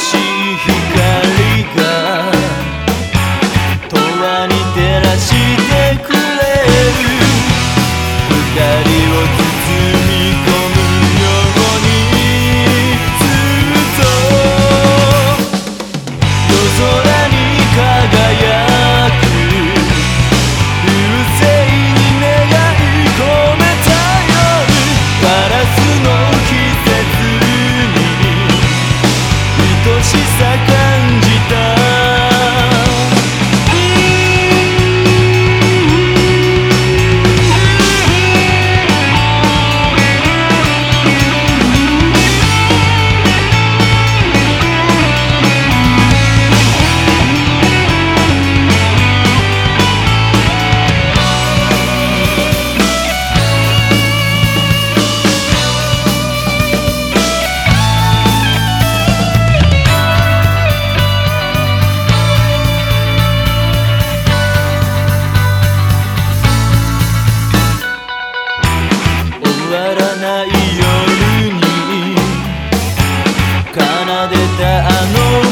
しい光が永遠に照らしてくれる。二人を包み込むようにずっと。夜空奏でたあの